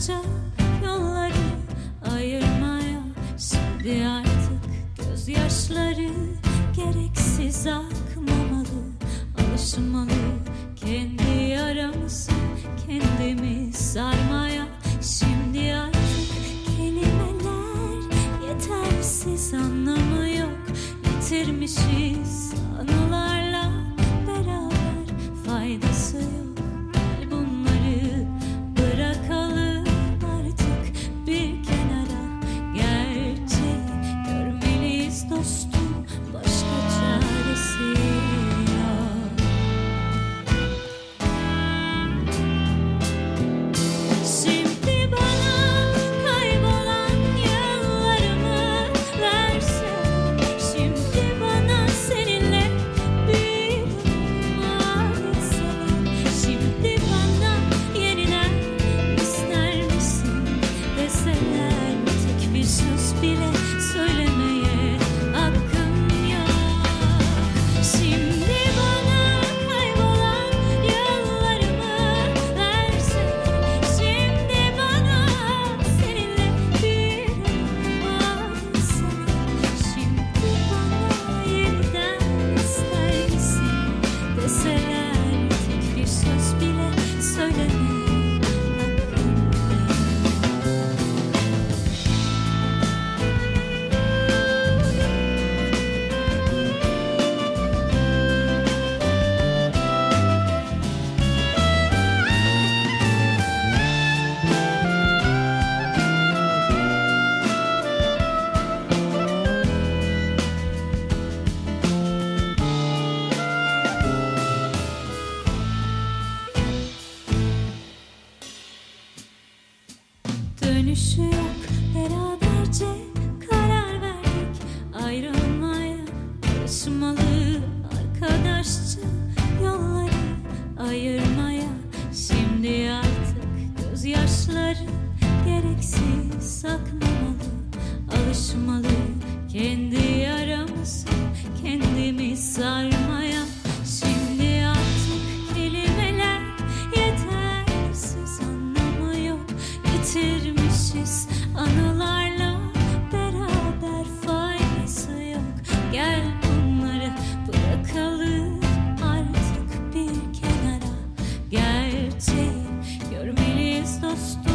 dostça yolları ayırmaya. Şimdi artık gözyaşları gereksiz akmamalı. Alışmalı kendi yaramızı kendimi sarmaya. Şimdi artık kelimeler yetersiz anlamı yok. Yitirmişiz anılarla. dönüşü yok. Beraberce karar verdik. Ayrılmaya Barışmalı arkadaşça. Still.